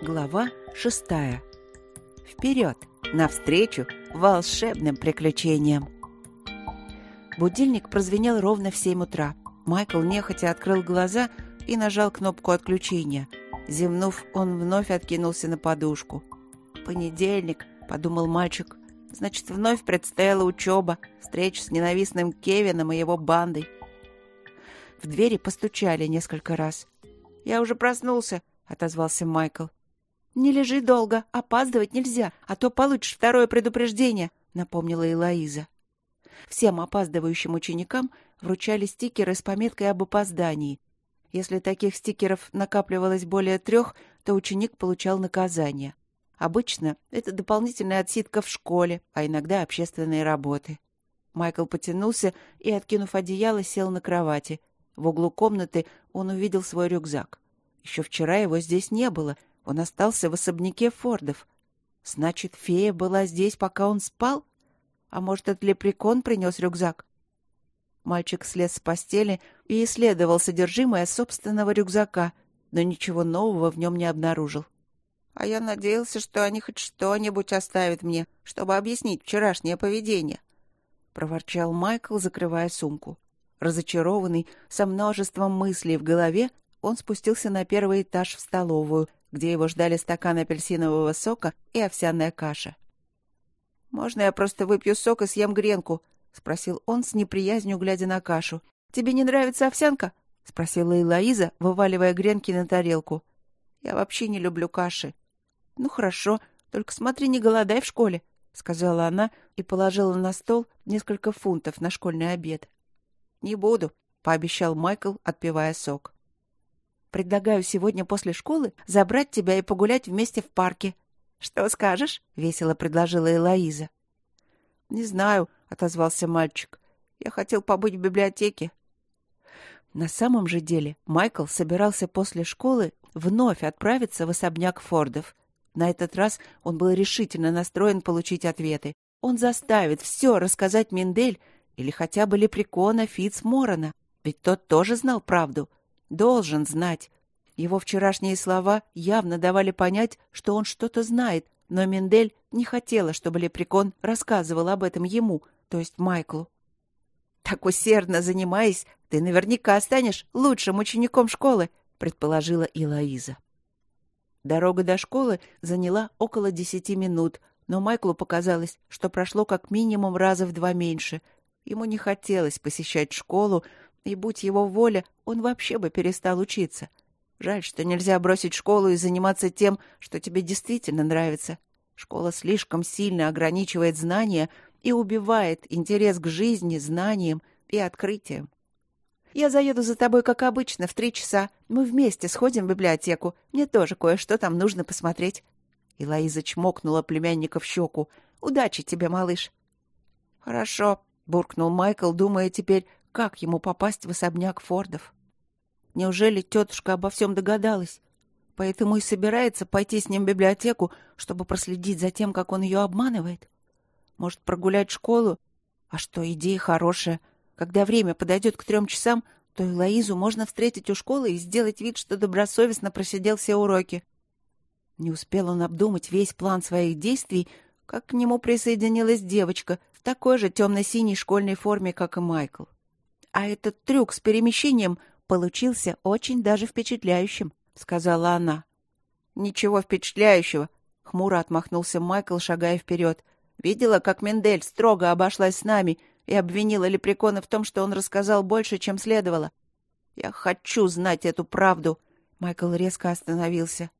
Глава шестая. Вперед! Навстречу волшебным приключениям! Будильник прозвенел ровно в семь утра. Майкл нехотя открыл глаза и нажал кнопку отключения. Земнув, он вновь откинулся на подушку. «Понедельник», — подумал мальчик. «Значит, вновь предстояла учеба, встреча с ненавистным Кевином и его бандой». В двери постучали несколько раз. «Я уже проснулся», — отозвался Майкл. «Не лежи долго, опаздывать нельзя, а то получишь второе предупреждение», — напомнила Элоиза. Всем опаздывающим ученикам вручали стикеры с пометкой об опоздании. Если таких стикеров накапливалось более трех, то ученик получал наказание. Обычно это дополнительная отсидка в школе, а иногда общественные работы. Майкл потянулся и, откинув одеяло, сел на кровати. В углу комнаты он увидел свой рюкзак. Еще вчера его здесь не было, он остался в особняке Фордов. Значит, фея была здесь, пока он спал? А может, этот лепрекон принес рюкзак? Мальчик слез с постели и исследовал содержимое собственного рюкзака, но ничего нового в нем не обнаружил. А я надеялся, что они хоть что-нибудь оставят мне, чтобы объяснить вчерашнее поведение. Проворчал Майкл, закрывая сумку. Разочарованный, со множеством мыслей в голове, он спустился на первый этаж в столовую, где его ждали стакан апельсинового сока и овсяная каша. «Можно я просто выпью сок и съем гренку?» — спросил он с неприязнью, глядя на кашу. «Тебе не нравится овсянка?» — спросила Элоиза, вываливая гренки на тарелку. «Я вообще не люблю каши». «Ну хорошо, только смотри, не голодай в школе», — сказала она и положила на стол несколько фунтов на школьный обед. «Не буду», — пообещал Майкл, отпивая сок. «Предлагаю сегодня после школы забрать тебя и погулять вместе в парке», «Что скажешь?» — весело предложила Элоиза. «Не знаю», — отозвался мальчик. «Я хотел побыть в библиотеке». На самом же деле Майкл собирался после школы вновь отправиться в особняк Фордов. На этот раз он был решительно настроен получить ответы. Он заставит все рассказать Миндель или хотя бы Лепрекона Фитц Морона, ведь тот тоже знал правду. Должен знать. Его вчерашние слова явно давали понять, что он что-то знает, но Мендель не хотела, чтобы Лепрекон рассказывал об этом ему, то есть Майклу. «Так усердно занимаясь, ты наверняка станешь лучшим учеником школы», предположила Илоиза. Дорога до школы заняла около десяти минут, но Майклу показалось, что прошло как минимум раза в два меньше. Ему не хотелось посещать школу, и, будь его воля, он вообще бы перестал учиться — Жаль, что нельзя бросить школу и заниматься тем, что тебе действительно нравится. Школа слишком сильно ограничивает знания и убивает интерес к жизни, знаниям и открытиям. Я заеду за тобой, как обычно, в три часа. Мы вместе сходим в библиотеку. Мне тоже кое-что там нужно посмотреть. И Лоиза чмокнула племянника в щеку. «Удачи тебе, малыш!» «Хорошо», — буркнул Майкл, думая теперь, как ему попасть в особняк Фордов. Неужели тетушка обо всем догадалась? Поэтому и собирается пойти с ним в библиотеку, чтобы проследить за тем, как он ее обманывает? Может, прогулять школу? А что, идея хорошая. Когда время подойдет к трем часам, то и Лоизу можно встретить у школы и сделать вид, что добросовестно просидел все уроки. Не успел он обдумать весь план своих действий, как к нему присоединилась девочка в такой же темно-синей школьной форме, как и Майкл. А этот трюк с перемещением получился очень даже впечатляющим», — сказала она. «Ничего впечатляющего», — хмуро отмахнулся Майкл, шагая вперед. «Видела, как Мендель строго обошлась с нами и обвинила Лепрекона в том, что он рассказал больше, чем следовало. Я хочу знать эту правду». Майкл резко остановился.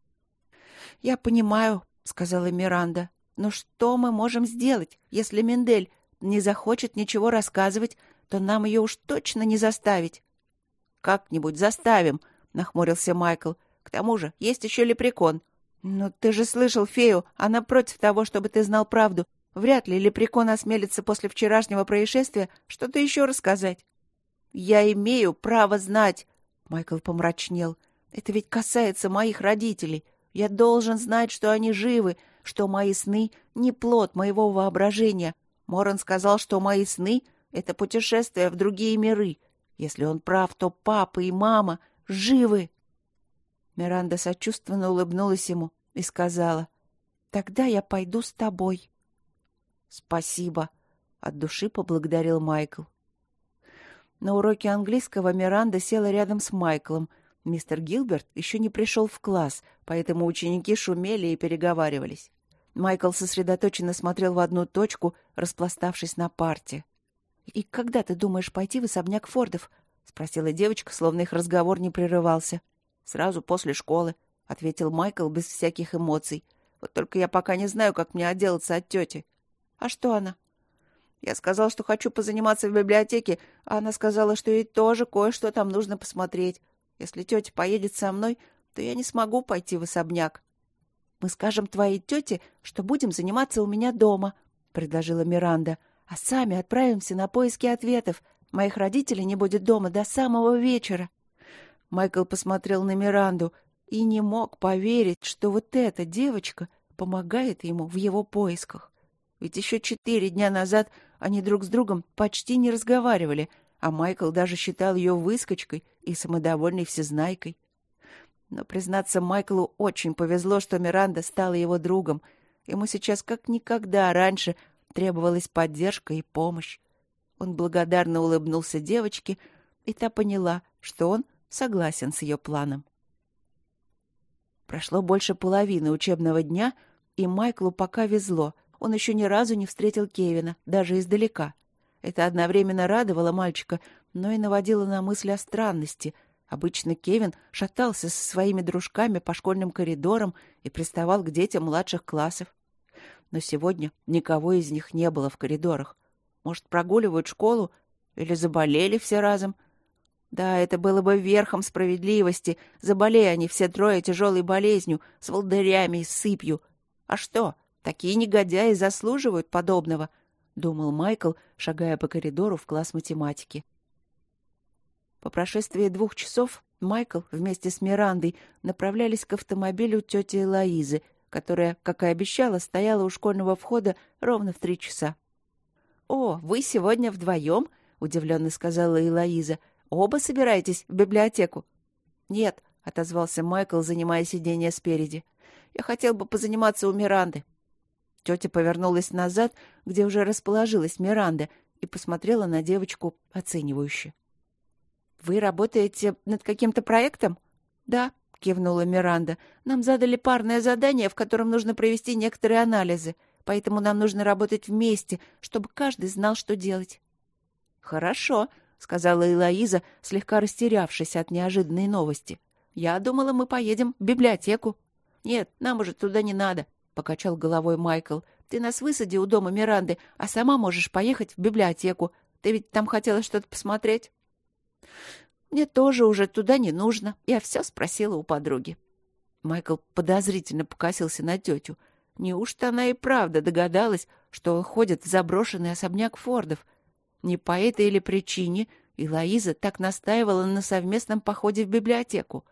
«Я понимаю», — сказала Миранда. «Но что мы можем сделать, если Мендель не захочет ничего рассказывать, то нам ее уж точно не заставить. «Как-нибудь заставим», — нахмурился Майкл. «К тому же есть еще лепрекон». «Но ты же слышал фею, она против того, чтобы ты знал правду. Вряд ли лепрекон осмелится после вчерашнего происшествия что-то еще рассказать». «Я имею право знать», — Майкл помрачнел. «Это ведь касается моих родителей. Я должен знать, что они живы, что мои сны — не плод моего воображения. Моран сказал, что мои сны — это путешествие в другие миры. Если он прав, то папа и мама живы. Миранда сочувственно улыбнулась ему и сказала, «Тогда я пойду с тобой». «Спасибо», — от души поблагодарил Майкл. На уроке английского Миранда села рядом с Майклом. Мистер Гилберт еще не пришел в класс, поэтому ученики шумели и переговаривались. Майкл сосредоточенно смотрел в одну точку, распластавшись на парте. «И когда ты думаешь пойти в особняк Фордов?» — спросила девочка, словно их разговор не прерывался. «Сразу после школы», — ответил Майкл без всяких эмоций. «Вот только я пока не знаю, как мне отделаться от тети». «А что она?» Я сказал, что хочу позаниматься в библиотеке, а она сказала, что ей тоже кое-что там нужно посмотреть. Если тетя поедет со мной, то я не смогу пойти в особняк. — Мы скажем твоей тете, что будем заниматься у меня дома, — предложила Миранда, — а сами отправимся на поиски ответов. Моих родителей не будет дома до самого вечера. Майкл посмотрел на Миранду и не мог поверить, что вот эта девочка помогает ему в его поисках. Ведь еще четыре дня назад они друг с другом почти не разговаривали, а Майкл даже считал ее выскочкой и самодовольной всезнайкой. Но, признаться, Майклу очень повезло, что Миранда стала его другом. Ему сейчас как никогда раньше требовалась поддержка и помощь. Он благодарно улыбнулся девочке, и та поняла, что он согласен с ее планом. Прошло больше половины учебного дня, и Майклу пока везло — он еще ни разу не встретил Кевина, даже издалека. Это одновременно радовало мальчика, но и наводило на мысли о странности. Обычно Кевин шатался со своими дружками по школьным коридорам и приставал к детям младших классов. Но сегодня никого из них не было в коридорах. Может, прогуливают школу или заболели все разом? Да, это было бы верхом справедливости. Заболея они все трое тяжелой болезнью, с волдырями и сыпью. А что? — Такие негодяи заслуживают подобного, — думал Майкл, шагая по коридору в класс математики. По прошествии двух часов Майкл вместе с Мирандой направлялись к автомобилю тети Элоизы, которая, как и обещала, стояла у школьного входа ровно в три часа. — О, вы сегодня вдвоем? — удивленно сказала Элоиза. — Оба собираетесь в библиотеку? — Нет, — отозвался Майкл, занимая сиденье спереди. — Я хотел бы позаниматься у Миранды. Тетя повернулась назад, где уже расположилась Миранда, и посмотрела на девочку оценивающе. «Вы работаете над каким-то проектом?» «Да», — кивнула Миранда. «Нам задали парное задание, в котором нужно провести некоторые анализы, поэтому нам нужно работать вместе, чтобы каждый знал, что делать». «Хорошо», — сказала Элоиза, слегка растерявшись от неожиданной новости. «Я думала, мы поедем в библиотеку». «Нет, нам уже туда не надо покачал головой Майкл. Ты нас высади у дома Миранды, а сама можешь поехать в библиотеку. Ты ведь там хотела что-то посмотреть. Мне тоже уже туда не нужно. Я все спросила у подруги. Майкл подозрительно покосился на тетю. Неужто она и правда догадалась, что он ходит в заброшенный особняк Фордов? Не по этой или причине и так настаивала на совместном походе в библиотеку.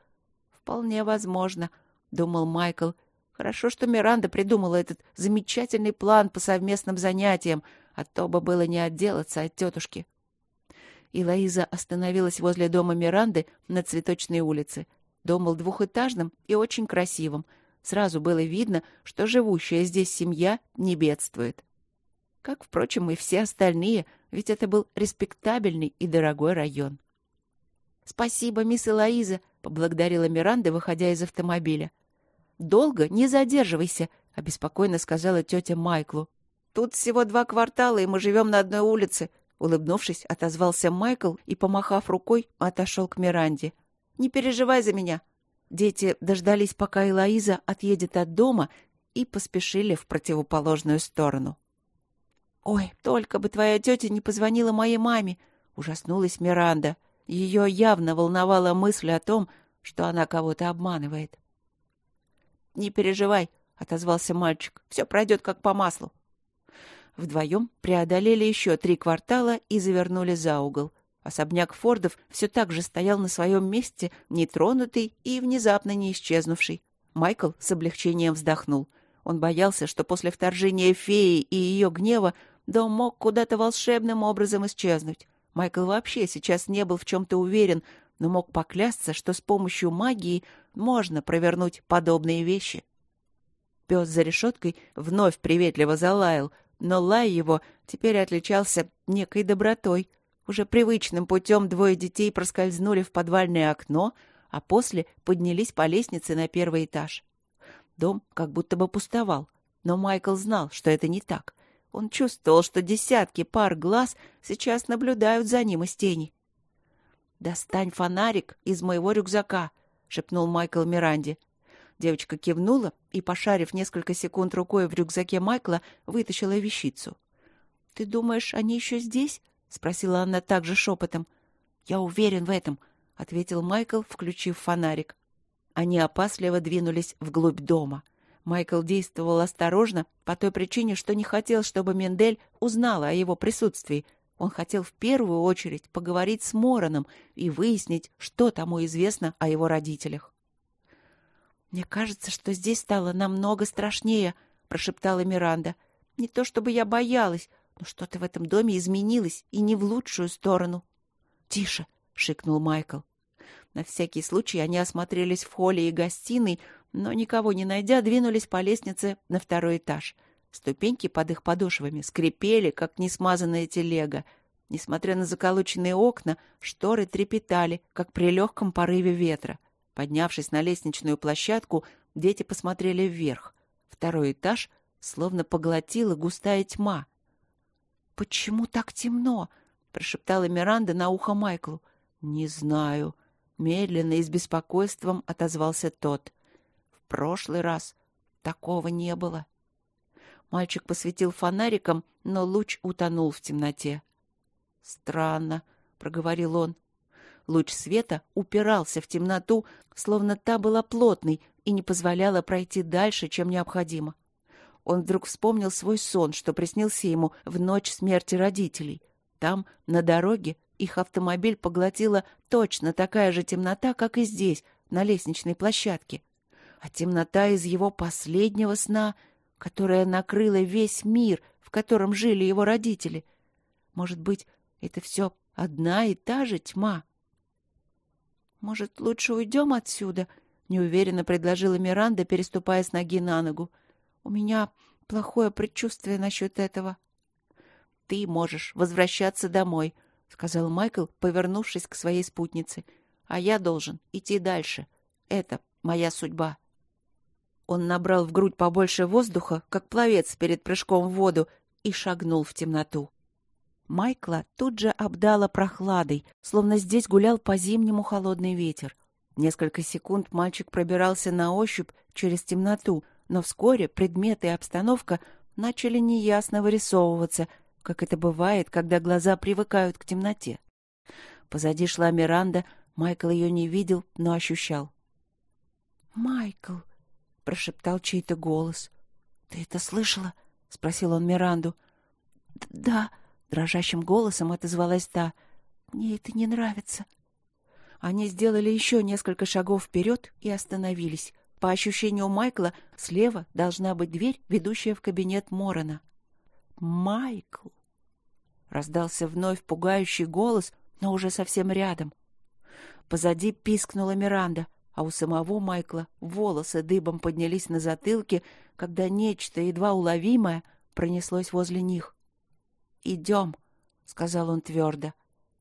Вполне возможно, — думал Майкл, — Хорошо, что Миранда придумала этот замечательный план по совместным занятиям, а то бы было не отделаться от тетушки. И Лоиза остановилась возле дома Миранды на Цветочной улице. Дом был двухэтажным и очень красивым. Сразу было видно, что живущая здесь семья не бедствует. Как, впрочем, и все остальные, ведь это был респектабельный и дорогой район. «Спасибо, мисс Элоиза», — поблагодарила Миранда, выходя из автомобиля. «Долго не задерживайся», — обеспокоенно сказала тетя Майклу. «Тут всего два квартала, и мы живем на одной улице», — улыбнувшись, отозвался Майкл и, помахав рукой, отошел к Миранде. «Не переживай за меня». Дети дождались, пока Элоиза отъедет от дома, и поспешили в противоположную сторону. «Ой, только бы твоя тетя не позвонила моей маме!» — ужаснулась Миранда. Ее явно волновала мысль о том, что она кого-то обманывает. «Не переживай», — отозвался мальчик. «Все пройдет как по маслу». Вдвоем преодолели еще три квартала и завернули за угол. Особняк Фордов все так же стоял на своем месте, нетронутый и внезапно не исчезнувший. Майкл с облегчением вздохнул. Он боялся, что после вторжения феи и ее гнева дом мог куда-то волшебным образом исчезнуть. Майкл вообще сейчас не был в чем-то уверен, но мог поклясться, что с помощью магии можно провернуть подобные вещи. Пес за решеткой вновь приветливо залаял, но лай его теперь отличался некой добротой. Уже привычным путем двое детей проскользнули в подвальное окно, а после поднялись по лестнице на первый этаж. Дом как будто бы пустовал, но Майкл знал, что это не так. Он чувствовал, что десятки пар глаз сейчас наблюдают за ним из тени. «Достань фонарик из моего рюкзака», — шепнул Майкл Миранде. Девочка кивнула и, пошарив несколько секунд рукой в рюкзаке Майкла, вытащила вещицу. «Ты думаешь, они еще здесь?» — спросила она также шепотом. «Я уверен в этом», — ответил Майкл, включив фонарик. Они опасливо двинулись вглубь дома. Майкл действовал осторожно по той причине, что не хотел, чтобы Мендель узнала о его присутствии. Он хотел в первую очередь поговорить с Мороном и выяснить, что тому известно о его родителях. «Мне кажется, что здесь стало намного страшнее», — прошептала Миранда. «Не то чтобы я боялась, но что-то в этом доме изменилось, и не в лучшую сторону». «Тише!» — шикнул Майкл. На всякий случай они осмотрелись в холле и гостиной, но, никого не найдя, двинулись по лестнице на второй этаж. Ступеньки под их подошвами скрипели, как несмазанная телега. Несмотря на заколоченные окна, шторы трепетали, как при легком порыве ветра. Поднявшись на лестничную площадку, дети посмотрели вверх. Второй этаж словно поглотила густая тьма. «Почему так темно?» — прошептала Миранда на ухо Майклу. «Не знаю». Медленно и с беспокойством отозвался тот. «В прошлый раз такого не было». Мальчик посветил фонариком, но луч утонул в темноте. «Странно», — проговорил он. Луч света упирался в темноту, словно та была плотной и не позволяла пройти дальше, чем необходимо. Он вдруг вспомнил свой сон, что приснился ему в ночь смерти родителей. Там, на дороге, их автомобиль поглотила точно такая же темнота, как и здесь, на лестничной площадке. А темнота из его последнего сна, которая накрыла весь мир, в котором жили его родители. Может быть, это все одна и та же тьма? «Может, лучше уйдем отсюда?» — неуверенно предложила Миранда, переступая с ноги на ногу. «У меня плохое предчувствие насчет этого». «Ты можешь возвращаться домой», — сказал Майкл, повернувшись к своей спутнице. «А я должен идти дальше. Это моя судьба». Он набрал в грудь побольше воздуха, как пловец перед прыжком в воду, и шагнул в темноту. Майкла тут же обдала прохладой, словно здесь гулял по-зимнему холодный ветер. Несколько секунд мальчик пробирался на ощупь через темноту, но вскоре предметы и обстановка начали неясно вырисовываться, как это бывает, когда глаза привыкают к темноте. Позади шла Миранда, Майкл ее не видел, но ощущал. «Майкл!» — прошептал чей-то голос. «Ты это слышала?» — спросил он Миранду. «Да», Дрожащим голосом отозвалась та. «Мне это не нравится». Они сделали еще несколько шагов вперед и остановились. По ощущению Майкла, слева должна быть дверь, ведущая в кабинет Морона. «Майкл!» Раздался вновь пугающий голос, но уже совсем рядом. Позади пискнула Миранда, а у самого Майкла волосы дыбом поднялись на затылке, когда нечто едва уловимое пронеслось возле них. «Идем», — сказал он твердо.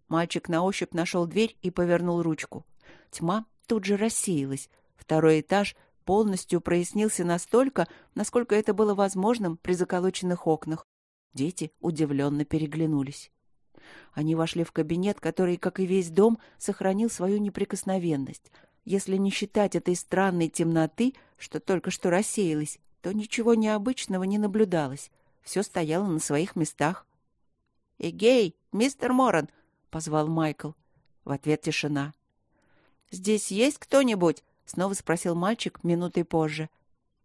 Мальчик на ощупь нашел дверь и повернул ручку. Тьма тут же рассеялась. Второй этаж полностью прояснился настолько, насколько это было возможным при заколоченных окнах. Дети удивленно переглянулись. Они вошли в кабинет, который, как и весь дом, сохранил свою неприкосновенность. Если не считать этой странной темноты, что только что рассеялась, то ничего необычного не наблюдалось. Все стояло на своих местах. «Эгей, мистер Моран!» — позвал Майкл. В ответ тишина. «Здесь есть кто-нибудь?» — снова спросил мальчик минутой позже.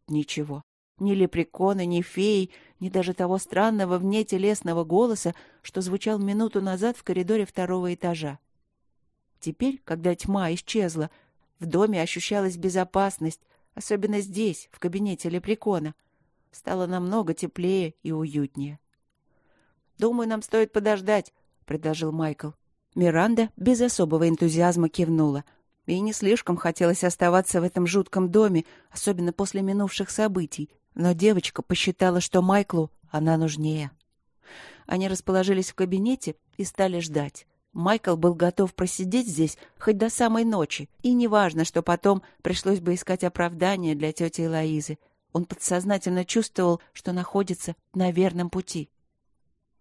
Ничего. Ни лепрекона, ни феи, ни даже того странного вне телесного голоса, что звучал минуту назад в коридоре второго этажа. Теперь, когда тьма исчезла, в доме ощущалась безопасность, особенно здесь, в кабинете лепрекона. Стало намного теплее и уютнее. «Думаю, нам стоит подождать», — предложил Майкл. Миранда без особого энтузиазма кивнула. Ей не слишком хотелось оставаться в этом жутком доме, особенно после минувших событий. Но девочка посчитала, что Майклу она нужнее. Они расположились в кабинете и стали ждать. Майкл был готов просидеть здесь хоть до самой ночи, и неважно, что потом пришлось бы искать оправдание для тети Элоизы. Он подсознательно чувствовал, что находится на верном пути.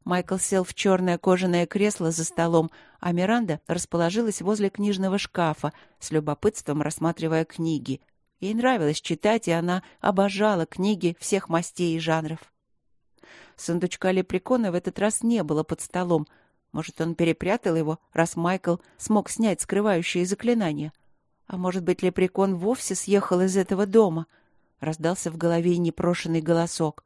Майкл сел в черное кожаное кресло за столом, а Миранда расположилась возле книжного шкафа, с любопытством рассматривая книги. Ей нравилось читать, и она обожала книги всех мастей и жанров. Сундучка лепрекона в этот раз не было под столом. Может, он перепрятал его, раз Майкл смог снять скрывающие заклинания. А может быть, лепрекон вовсе съехал из этого дома? Раздался в голове непрошенный голосок.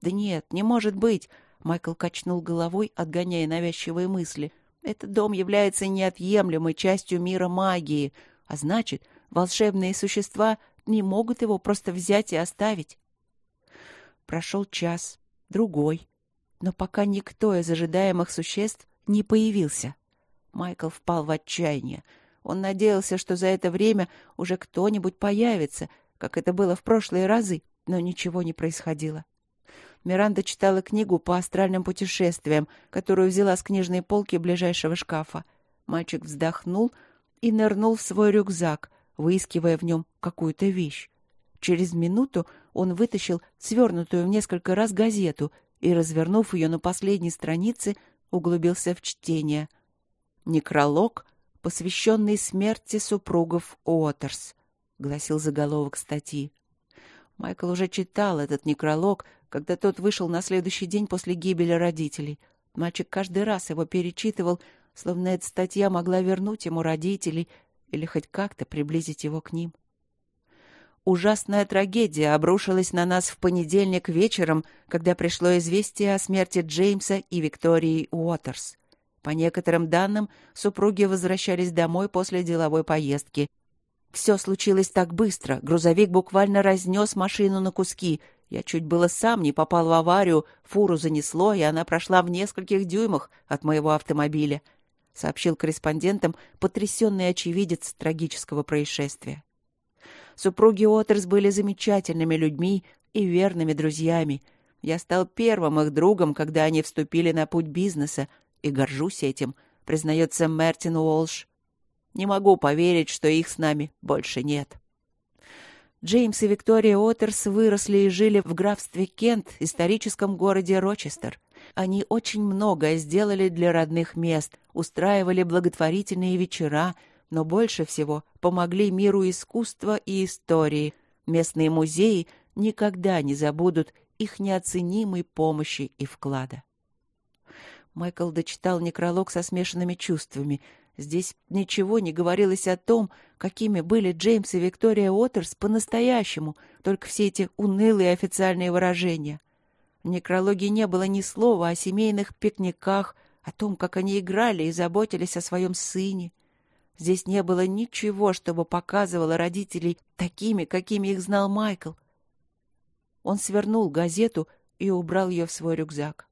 «Да нет, не может быть!» Майкл качнул головой, отгоняя навязчивые мысли. «Этот дом является неотъемлемой частью мира магии, а значит, волшебные существа не могут его просто взять и оставить». Прошел час, другой. Но пока никто из ожидаемых существ не появился. Майкл впал в отчаяние. Он надеялся, что за это время уже кто-нибудь появится, как это было в прошлые разы, но ничего не происходило. Миранда читала книгу по астральным путешествиям, которую взяла с книжной полки ближайшего шкафа. Мальчик вздохнул и нырнул в свой рюкзак, выискивая в нем какую-то вещь. Через минуту он вытащил свернутую в несколько раз газету и, развернув ее на последней странице, углубился в чтение. «Некролог, посвященный смерти супругов Уотерс», — гласил заголовок статьи. Майкл уже читал этот некролог, когда тот вышел на следующий день после гибели родителей. Мальчик каждый раз его перечитывал, словно эта статья могла вернуть ему родителей или хоть как-то приблизить его к ним. Ужасная трагедия обрушилась на нас в понедельник вечером, когда пришло известие о смерти Джеймса и Виктории Уотерс. По некоторым данным, супруги возвращались домой после деловой поездки. Все случилось так быстро, грузовик буквально разнес машину на куски. Я чуть было сам не попал в аварию, фуру занесло, и она прошла в нескольких дюймах от моего автомобиля, — сообщил корреспондентам потрясенный очевидец трагического происшествия. Супруги Отерс были замечательными людьми и верными друзьями. Я стал первым их другом, когда они вступили на путь бизнеса, и горжусь этим, признается Мертин Уолш. Не могу поверить, что их с нами больше нет. Джеймс и Виктория Отерс выросли и жили в графстве Кент, историческом городе Рочестер. Они очень многое сделали для родных мест, устраивали благотворительные вечера, но больше всего помогли миру искусства и истории. Местные музеи никогда не забудут их неоценимой помощи и вклада. Майкл дочитал некролог со смешанными чувствами. Здесь ничего не говорилось о том, какими были Джеймс и Виктория Уотерс по-настоящему, только все эти унылые официальные выражения. В некрологе не было ни слова о семейных пикниках, о том, как они играли и заботились о своем сыне. Здесь не было ничего, чтобы показывало родителей такими, какими их знал Майкл. Он свернул газету и убрал ее в свой рюкзак.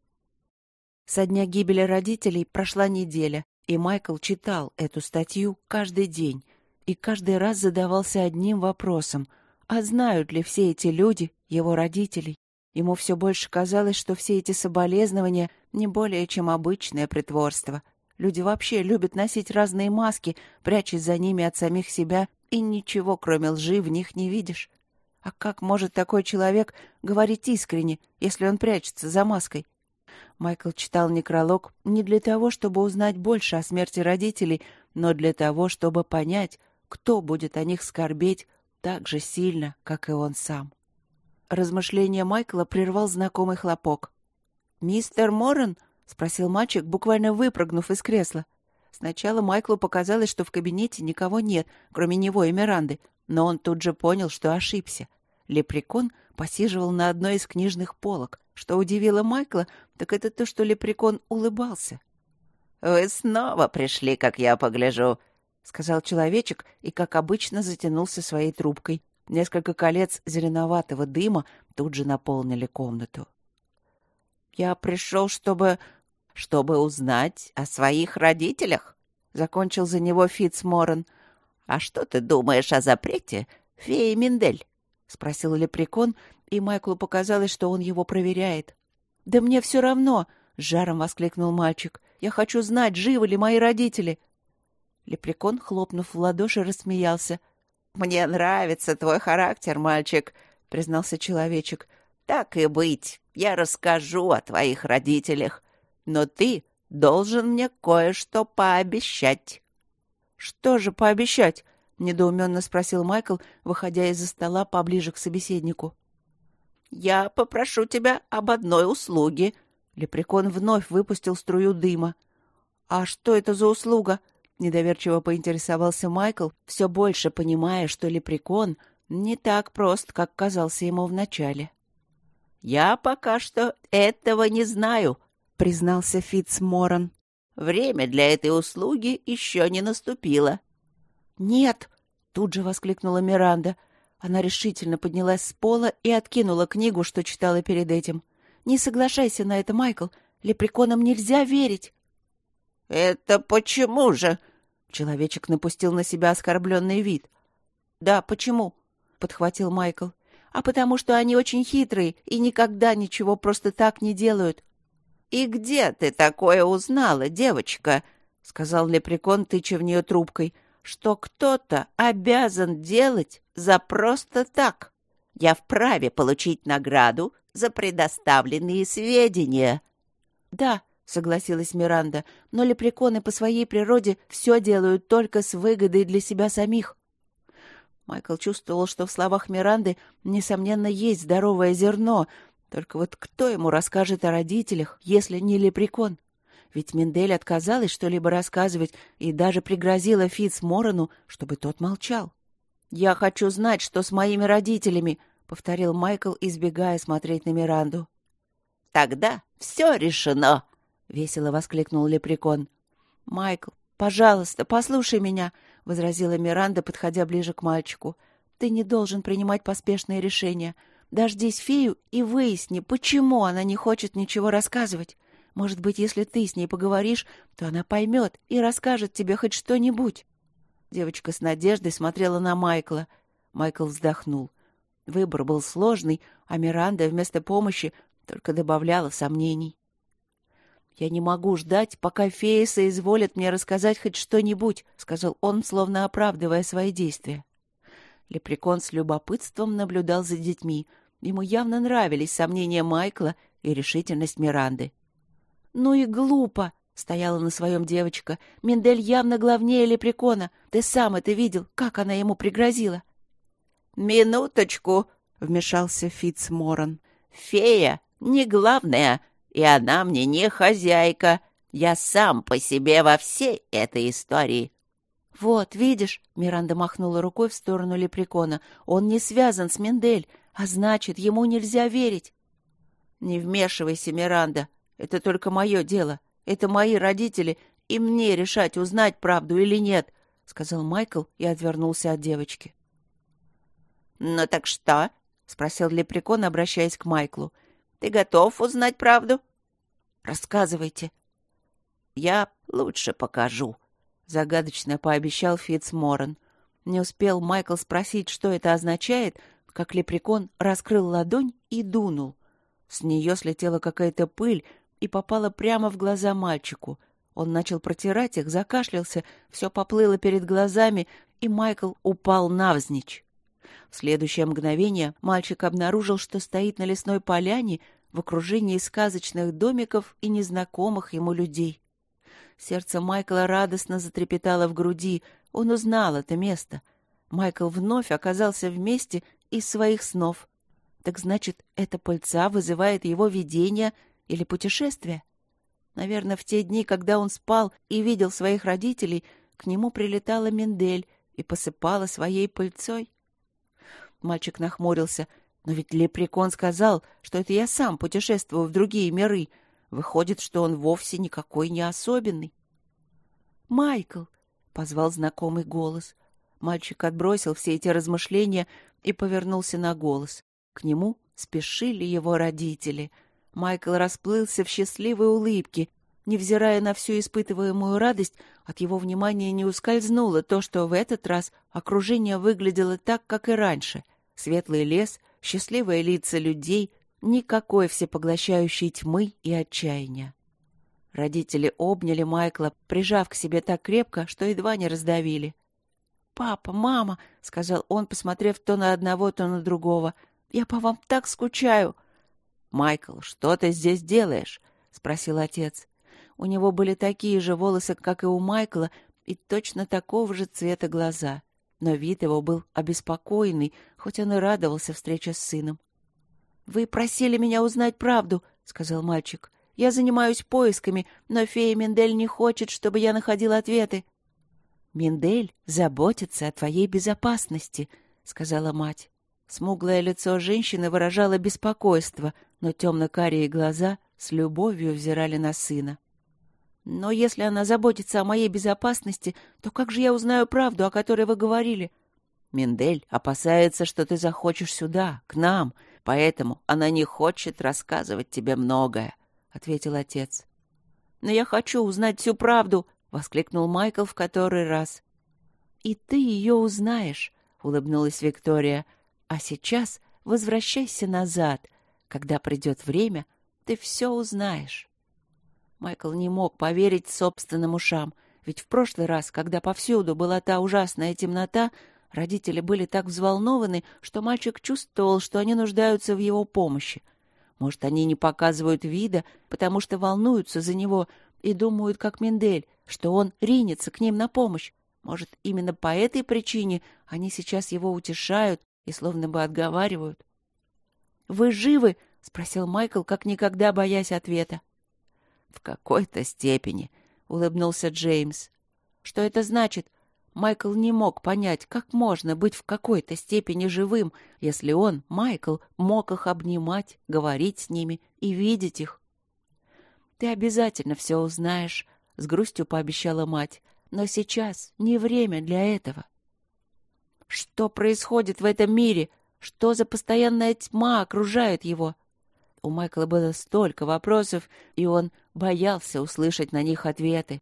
Со дня гибели родителей прошла неделя, и Майкл читал эту статью каждый день и каждый раз задавался одним вопросом — а знают ли все эти люди его родителей? Ему все больше казалось, что все эти соболезнования не более чем обычное притворство — Люди вообще любят носить разные маски, прячась за ними от самих себя, и ничего, кроме лжи, в них не видишь. А как может такой человек говорить искренне, если он прячется за маской? Майкл читал некролог не для того, чтобы узнать больше о смерти родителей, но для того, чтобы понять, кто будет о них скорбеть так же сильно, как и он сам. Размышление Майкла прервал знакомый хлопок. «Мистер Моррен?» — спросил мальчик, буквально выпрыгнув из кресла. Сначала Майклу показалось, что в кабинете никого нет, кроме него и Миранды, но он тут же понял, что ошибся. Лепрекон посиживал на одной из книжных полок. Что удивило Майкла, так это то, что Лепрекон улыбался. «Вы снова пришли, как я погляжу», — сказал человечек и, как обычно, затянулся своей трубкой. Несколько колец зеленоватого дыма тут же наполнили комнату. «Я пришел, чтобы...» чтобы узнать о своих родителях?» — закончил за него Фитцморрен. «А что ты думаешь о запрете, фея Миндель?» спросил лепрекон, и Майклу показалось, что он его проверяет. «Да мне все равно!» — с жаром воскликнул мальчик. «Я хочу знать, живы ли мои родители!» Лепрекон, хлопнув в ладоши, рассмеялся. «Мне нравится твой характер, мальчик», — признался человечек. «Так и быть, я расскажу о твоих родителях, но ты должен мне кое-что пообещать». «Что же пообещать?» — недоуменно спросил Майкл, выходя из-за стола поближе к собеседнику. «Я попрошу тебя об одной услуге». Лепрекон вновь выпустил струю дыма. «А что это за услуга?» — недоверчиво поинтересовался Майкл, все больше понимая, что лепрекон не так прост, как казался ему вначале. «Я пока что этого не знаю», — признался Фитц Моран. «Время для этой услуги еще не наступило». «Нет!» — тут же воскликнула Миранда — она решительно поднялась с пола и откинула книгу, что читала перед этим. «Не соглашайся на это, Майкл. Лепреконам нельзя верить». «Это почему же?» Человечек напустил на себя оскорбленный вид. «Да, почему?» — подхватил Майкл. «А потому что они очень хитрые и никогда ничего просто так не делают». «И где ты такое узнала, девочка?» — сказал лепрекон, тыча в нее трубкой — что кто-то обязан делать за просто так. Я вправе получить награду за предоставленные сведения. — Да, — согласилась Миранда, — но лепреконы по своей природе все делают только с выгодой для себя самих. Майкл чувствовал, что в словах Миранды, несомненно, есть здоровое зерно, только вот кто ему расскажет о родителях, если не лепрекон? Ведь Миндель отказалась что-либо рассказывать и даже пригрозила Фитц Морону, чтобы тот молчал. «Я хочу знать, что с моими родителями», — повторил Майкл, избегая смотреть на Миранду. «Тогда все решено», — весело воскликнул Лепрекон. «Майкл, пожалуйста, послушай меня», — возразила Миранда, подходя ближе к мальчику. «Ты не должен принимать поспешные решения. Дождись фею и выясни, почему она не хочет ничего рассказывать. Может быть, если ты с ней поговоришь, то она поймет и расскажет тебе хоть что-нибудь. Девочка с надеждой смотрела на Майкла. Майкл вздохнул. Выбор был сложный, а Миранда вместо помощи только добавляла сомнений. «Я не могу ждать, пока фея соизволит мне рассказать хоть что-нибудь», — сказал он, словно оправдывая свои действия. Лепрекон с любопытством наблюдал за детьми. Ему явно нравились сомнения Майкла и решительность Миранды. «Ну и глупо!» — стояла на своем девочка. «Мендель явно главнее лепрекона. Ты сам это видел, как она ему пригрозила». «Минуточку!» — вмешался Фитц Моран. «Фея не главная, и она мне не хозяйка. Я сам по себе во всей этой истории». «Вот, видишь», — Миранда махнула рукой в сторону лепрекона, «он не связан с Мендель, а значит, ему нельзя верить». «Не вмешивайся, Миранда», это только мое дело. Это мои родители, и мне решать, узнать правду или нет», — сказал Майкл и отвернулся от девочки. «Ну так что?» — спросил Лепрекон, обращаясь к Майклу. «Ты готов узнать правду?» «Рассказывайте». «Я лучше покажу», — загадочно пообещал Фитцморан. Не успел Майкл спросить, что это означает, как Лепрекон раскрыл ладонь и дунул. С нее слетела какая-то пыль, и попала прямо в глаза мальчику. Он начал протирать их, закашлялся, все поплыло перед глазами, и Майкл упал навзничь. В следующее мгновение мальчик обнаружил, что стоит на лесной поляне в окружении сказочных домиков и незнакомых ему людей. Сердце Майкла радостно затрепетало в груди. Он узнал это место. Майкл вновь оказался вместе из своих снов. Так значит, эта пыльца вызывает его видение или путешествие? Наверное, в те дни, когда он спал и видел своих родителей, к нему прилетала Мендель и посыпала своей пыльцой. Мальчик нахмурился. Но ведь Лепрекон сказал, что это я сам путешествую в другие миры. Выходит, что он вовсе никакой не особенный. «Майкл!» — позвал знакомый голос. Мальчик отбросил все эти размышления и повернулся на голос. К нему спешили его родители — Майкл расплылся в счастливой улыбке. Невзирая на всю испытываемую радость, от его внимания не ускользнуло то, что в этот раз окружение выглядело так, как и раньше. светлый лес, счастливые лица людей, никакой всепоглощающей тьмы и отчаяния. Родители обняли Майкла, прижав к себе так крепко, что едва не раздавили. «Папа, мама!» — сказал он, посмотрев то на одного, то на другого. «Я по вам так скучаю!» «Майкл, что ты здесь делаешь?» — спросил отец. У него были такие же волосы, как и у Майкла, и точно такого же цвета глаза. Но вид его был обеспокоенный, хоть он и радовался встрече с сыном. «Вы просили меня узнать правду», — сказал мальчик. «Я занимаюсь поисками, но фея Мендель не хочет, чтобы я находил ответы». «Мендель заботится о твоей безопасности», — сказала мать. Смуглое лицо женщины выражало беспокойство, но темно-карие глаза с любовью взирали на сына. «Но если она заботится о моей безопасности, то как же я узнаю правду, о которой вы говорили?» «Мендель опасается, что ты захочешь сюда, к нам, поэтому она не хочет рассказывать тебе многое», — ответил отец. «Но я хочу узнать всю правду», — воскликнул Майкл в который раз. «И ты ее узнаешь», — улыбнулась Виктория. «А сейчас возвращайся назад. Когда придет время, ты все узнаешь». Майкл не мог поверить собственным ушам, ведь в прошлый раз, когда повсюду была та ужасная темнота, родители были так взволнованы, что мальчик чувствовал, что они нуждаются в его помощи. Может, они не показывают вида, потому что волнуются за него и думают, как Мендель, что он ринется к ним на помощь. Может, именно по этой причине они сейчас его утешают и словно бы отговаривают. «Вы живы?» — спросил Майкл, как никогда боясь ответа. «В какой-то степени», — улыбнулся Джеймс. «Что это значит?» Майкл не мог понять, как можно быть в какой-то степени живым, если он, Майкл, мог их обнимать, говорить с ними и видеть их. «Ты обязательно все узнаешь», с грустью пообещала мать. Но сейчас не время для этого. Что происходит в этом мире? Что за постоянная тьма окружает его? У Майкла было столько вопросов, и он боялся услышать на них ответы.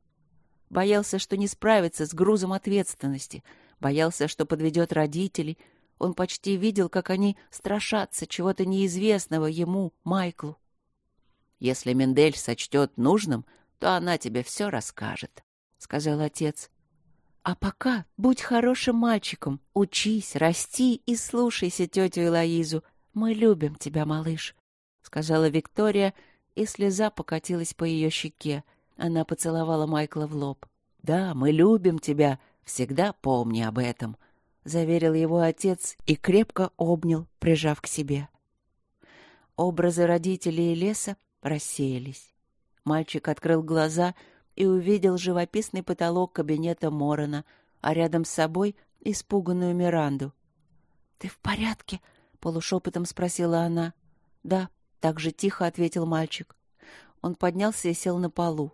Боялся, что не справится с грузом ответственности, боялся, что подведет родителей. Он почти видел, как они страшатся чего-то неизвестного ему, Майклу. Если Мендель сочтет нужным, то она тебе все расскажет», — сказал отец. «А пока будь хорошим мальчиком, учись, расти и слушайся тетю Элоизу. Мы любим тебя, малыш», — сказала Виктория, и слеза покатилась по ее щеке. Она поцеловала Майкла в лоб. «Да, мы любим тебя, всегда помни об этом», — заверил его отец и крепко обнял, прижав к себе. Образы родителей и леса рассеялись. Мальчик открыл глаза и увидел живописный потолок кабинета Морона, а рядом с собой испуганную Миранду. — Ты в порядке? — полушепотом спросила она. — Да, — так же тихо ответил мальчик. Он поднялся и сел на полу.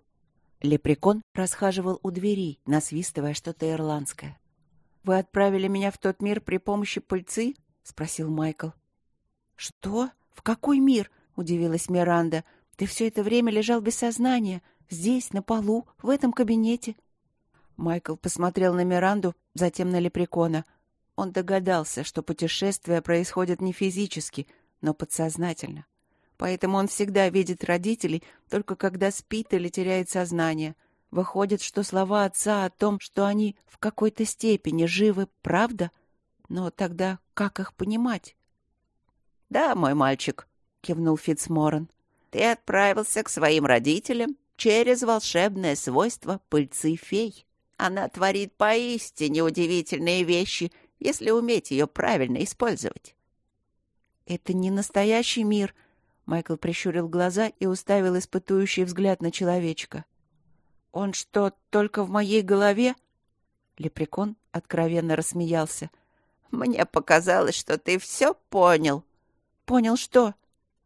Лепрекон расхаживал у двери, насвистывая что-то ирландское. — Вы отправили меня в тот мир при помощи пыльцы? — спросил Майкл. — Что? В какой мир? — удивилась Миранда. Ты все это время лежал без сознания, здесь, на полу, в этом кабинете. Майкл посмотрел на Миранду, затем на Лепрекона. Он догадался, что путешествия происходят не физически, но подсознательно. Поэтому он всегда видит родителей только когда спит или теряет сознание. Выходит, что слова отца о том, что они в какой-то степени живы, правда? Но тогда как их понимать? — Да, мой мальчик, — кивнул Фитцморан. Ты отправился к своим родителям через волшебное свойство пыльцы фей. Она творит поистине удивительные вещи, если уметь ее правильно использовать. «Это не настоящий мир», — Майкл прищурил глаза и уставил испытующий взгляд на человечка. «Он что, только в моей голове?» Лепрекон откровенно рассмеялся. «Мне показалось, что ты все понял». «Понял что?»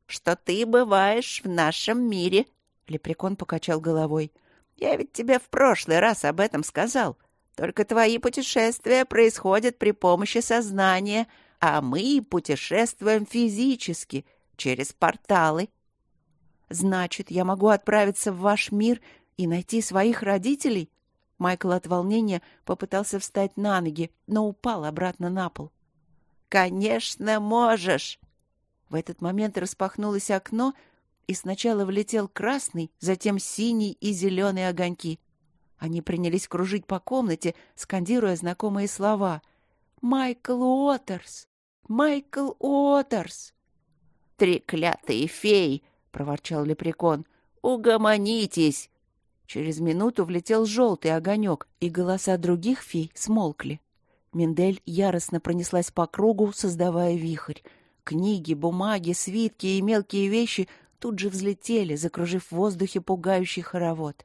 что ты бываешь в нашем мире. Лепрекон покачал головой. Я ведь тебе в прошлый раз об этом сказал. Только твои путешествия происходят при помощи сознания, а мы путешествуем физически, через порталы. Значит, я могу отправиться в ваш мир и найти своих родителей? Майкл от волнения попытался встать на ноги, но упал обратно на пол. Конечно, можешь!» В этот момент распахнулось окно, и сначала влетел красный, затем синий и зеленый огоньки. Они принялись кружить по комнате, скандируя знакомые слова. «Майкл Уотерс! Майкл Уотерс!» «Треклятые феи!» — проворчал лепрекон. «Угомонитесь!» Через минуту влетел желтый огонек, и голоса других фей смолкли. Миндель яростно пронеслась по кругу, создавая вихрь. Книги, бумаги, свитки и мелкие вещи тут же взлетели, закружив в воздухе пугающий хоровод.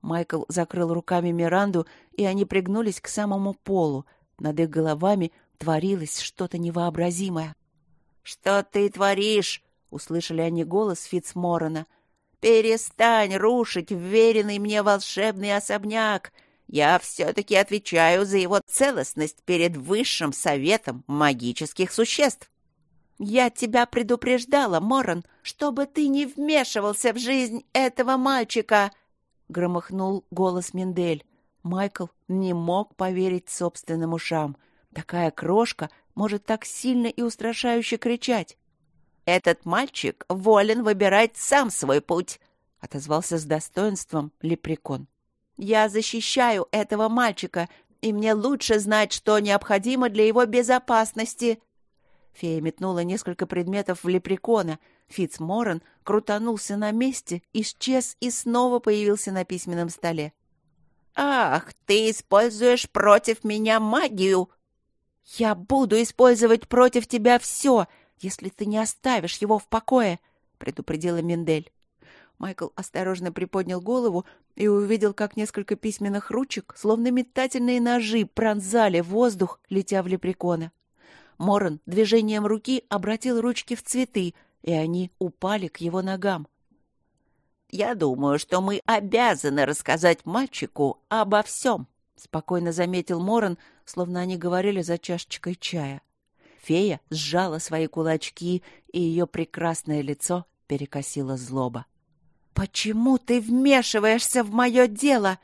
Майкл закрыл руками Миранду, и они пригнулись к самому полу. Над их головами творилось что-то невообразимое. «Что ты творишь?» — услышали они голос Фитцморона. «Перестань рушить вверенный мне волшебный особняк! Я все-таки отвечаю за его целостность перед Высшим Советом магических существ!» «Я тебя предупреждала, Моран, чтобы ты не вмешивался в жизнь этого мальчика!» — громыхнул голос Миндель. Майкл не мог поверить собственным ушам. Такая крошка может так сильно и устрашающе кричать. «Этот мальчик волен выбирать сам свой путь», — отозвался с достоинством лепрекон. «Я защищаю этого мальчика, и мне лучше знать, что необходимо для его безопасности». Фея метнула несколько предметов в лепрекона — Фитцморрен крутанулся на месте, исчез и снова появился на письменном столе. «Ах, ты используешь против меня магию!» «Я буду использовать против тебя все, если ты не оставишь его в покое», — предупредила Миндель. Майкл осторожно приподнял голову и увидел, как несколько письменных ручек, словно метательные ножи, пронзали воздух, летя в лепрекона. Моран движением руки обратил ручки в цветы — и они упали к его ногам. «Я думаю, что мы обязаны рассказать мальчику обо всем», — спокойно заметил Моран, словно они говорили за чашечкой чая. Фея сжала свои кулачки, и ее прекрасное лицо перекосило злоба. «Почему ты вмешиваешься в мое дело?»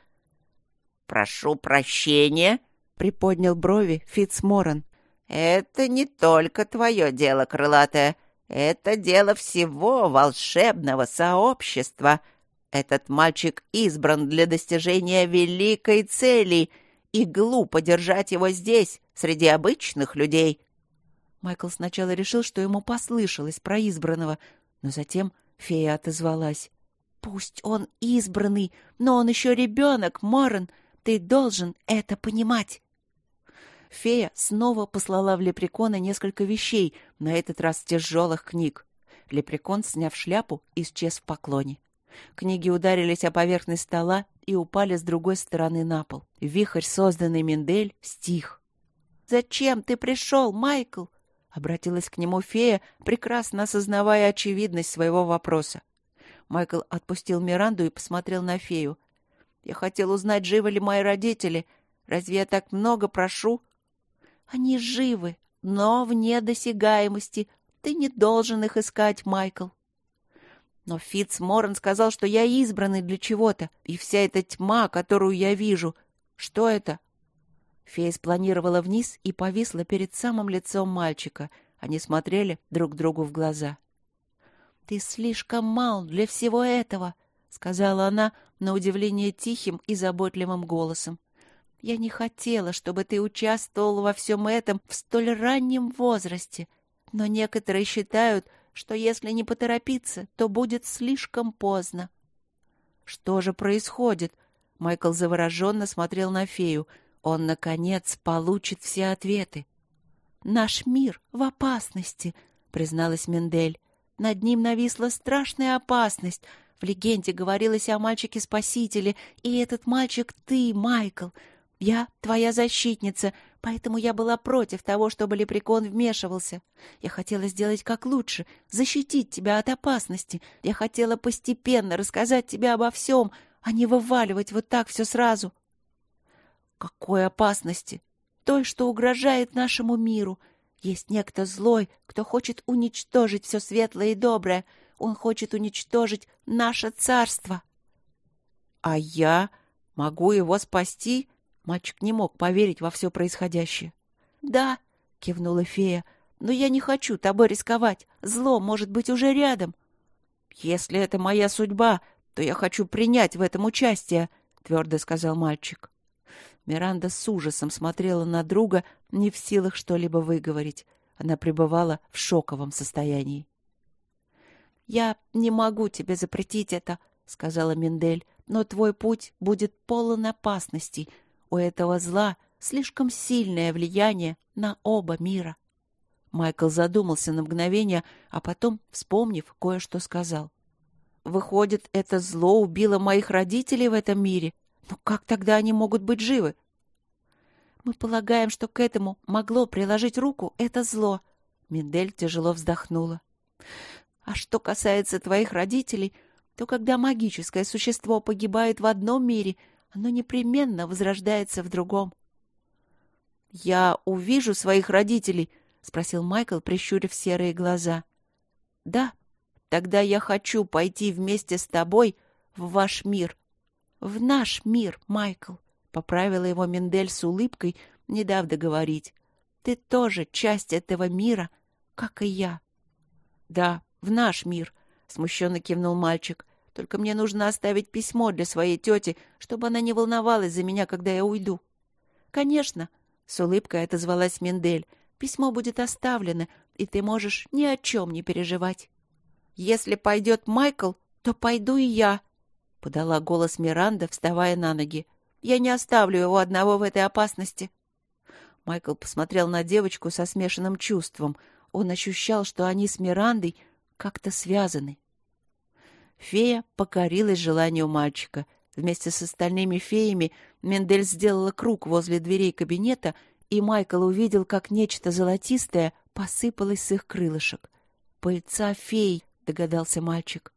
«Прошу прощения», — приподнял брови Фитцморан. «Это не только твое дело, крылатая. Это дело всего волшебного сообщества. Этот мальчик избран для достижения великой цели, и глупо держать его здесь, среди обычных людей. Майкл сначала решил, что ему послышалось про избранного, но затем фея отозвалась. «Пусть он избранный, но он еще ребенок, Моран. Ты должен это понимать». Фея снова послала в Лепрекона несколько вещей, на этот раз тяжелых книг. Лепрекон, сняв шляпу, исчез в поклоне. Книги ударились о поверхность стола и упали с другой стороны на пол. Вихрь, созданный Мендель, стих. «Зачем ты пришел, Майкл?» — обратилась к нему фея, прекрасно осознавая очевидность своего вопроса. Майкл отпустил Миранду и посмотрел на фею. «Я хотел узнать, живы ли мои родители. Разве я так много прошу?» Они живы, но вне досягаемости. Ты не должен их искать, Майкл. Но Фитц Моррен сказал, что я избранный для чего-то, и вся эта тьма, которую я вижу, что это? Фея спланировала вниз и повисла перед самым лицом мальчика. Они смотрели друг другу в глаза. «Ты слишком мал для всего этого», — сказала она на удивление тихим и заботливым голосом. Я не хотела, чтобы ты участвовал во всем этом в столь раннем возрасте, но некоторые считают, что если не поторопиться, то будет слишком поздно. Что же происходит? Майкл завороженно смотрел на фею. Он, наконец, получит все ответы. «Наш мир в опасности», — призналась Мендель. «Над ним нависла страшная опасность. В легенде говорилось о мальчике-спасителе, и этот мальчик — ты, Майкл. Я твоя защитница, поэтому я была против того, чтобы лепрекон вмешивался. Я хотела сделать как лучше, защитить тебя от опасности. Я хотела постепенно рассказать тебе обо всем, а не вываливать вот так все сразу. Какой опасности? Той, что угрожает нашему миру. Есть некто злой, кто хочет уничтожить все светлое и доброе. Он хочет уничтожить наше царство. А я могу его спасти? — Мальчик не мог поверить во все происходящее. «Да, — кивнула фея. «Но я не хочу тобой рисковать. Зло может быть уже рядом». «Если это моя судьба, то я хочу принять в этом участие», — твердо сказал мальчик. Миранда с ужасом смотрела на друга, не в силах что-либо выговорить. Она пребывала в шоковом состоянии. «Я не могу тебе запретить это», — сказала Миндель, «но твой путь будет полон опасностей. У этого зла слишком сильное влияние на оба мира». Майкл задумался на мгновение, а потом, вспомнив, кое-что сказал. «Выходит, это зло убило моих родителей в этом мире? Но как тогда они могут быть живы?» «Мы полагаем, что к этому могло приложить руку это зло», — Миндель тяжело вздохнула. «А что касается твоих родителей, то когда магическое существо погибает в одном мире, оно непременно возрождается в другом». «Я увижу своих родителей?» — спросил Майкл, прищурив серые глаза. «Да, тогда я хочу пойти вместе с тобой в ваш мир». «В наш мир, Майкл», — поправила его Мендель с улыбкой, не дав договорить. «Ты тоже часть этого мира, как и я». «Да, в наш мир», — смущенно кивнул мальчик. «Только мне нужно оставить письмо для своей тети, чтобы она не волновалась за меня, когда я уйду». «Конечно», с улыбкой отозвалась Мендель. «Письмо будет оставлено, и ты можешь ни о чем не переживать». «Если пойдет Майкл, то пойду и я», — подала голос Миранда, вставая на ноги. «Я не оставлю его одного в этой опасности». Майкл посмотрел на девочку со смешанным чувством. Он ощущал, что они с Мирандой как-то связаны. Фея покорилась желанию мальчика. Вместе с остальными феями Мендель сделала круг возле дверей кабинета, и Майкл увидел, как нечто золотистое посыпалось с их крылышек. «Пыльца фей», — догадался мальчик.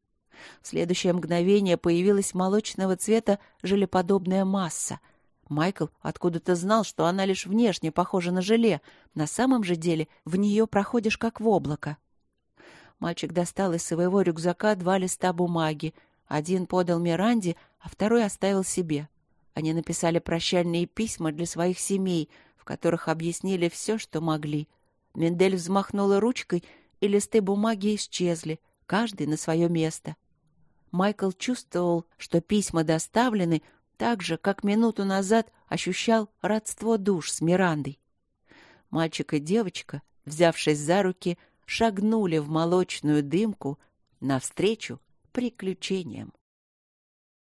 В следующее мгновение появилась молочного цвета желеподобная масса. Майкл откуда-то знал, что она лишь внешне похожа на желе. На самом же деле в нее проходишь как в облако. Мальчик достал из своего рюкзака два листа бумаги. Один подал Миранде, а второй оставил себе. Они написали прощальные письма для своих семей, в которых объяснили все, что могли. Мендель взмахнула ручкой, и листы бумаги исчезли, каждый на свое место. Майкл чувствовал, что письма доставлены, так же, как минуту назад ощущал родство душ с Мирандой. Мальчик и девочка, взявшись за руки, шагнули в молочную дымку навстречу приключениям.